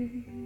You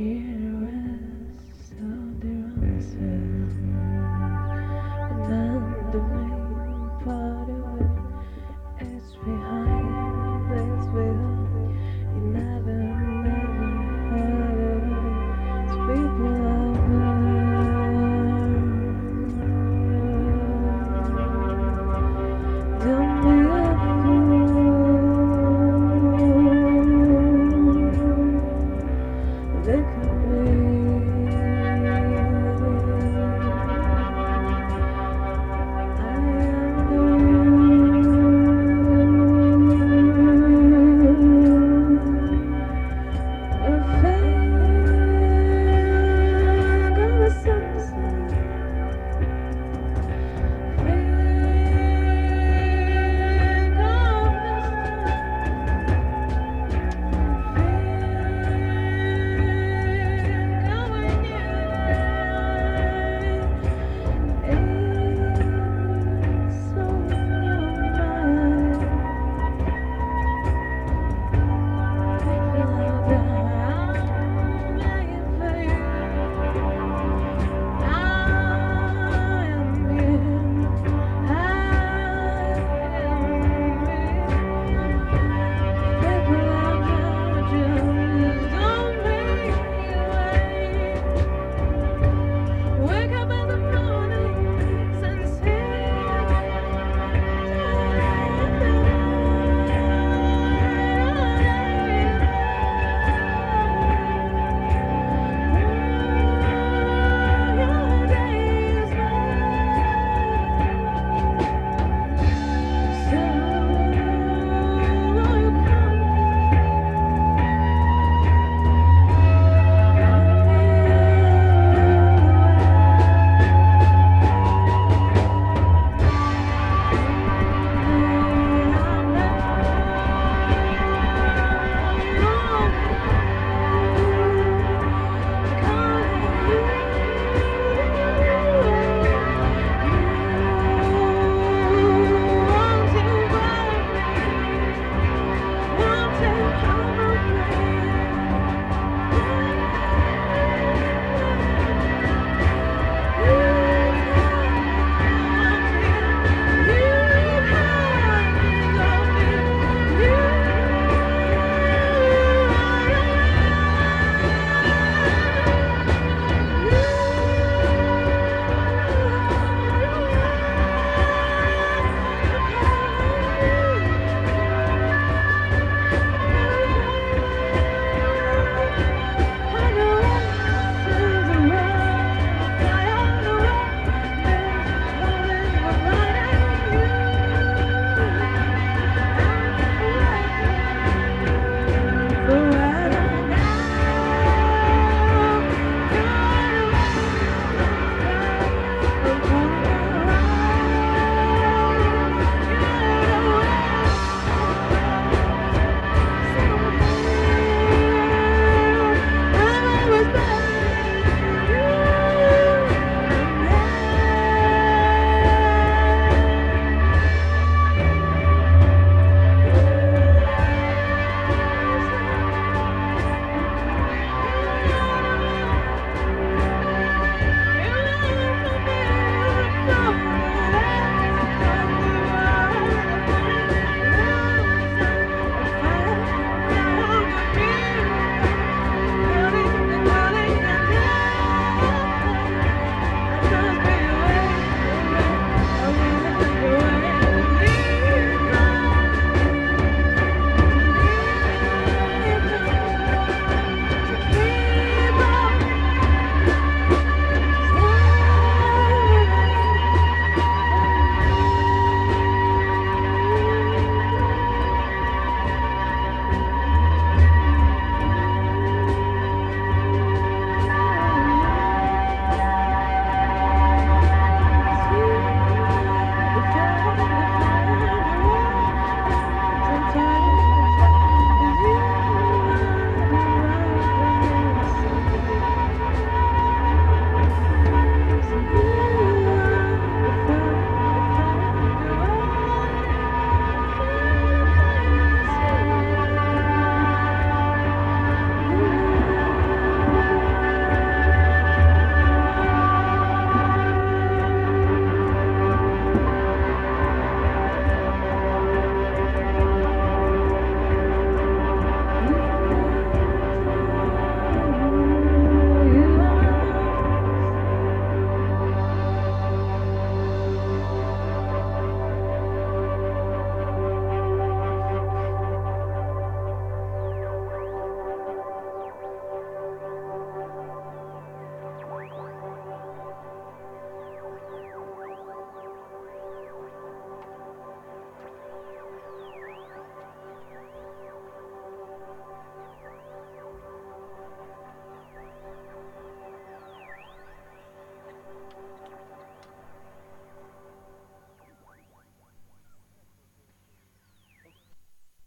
Hear Look.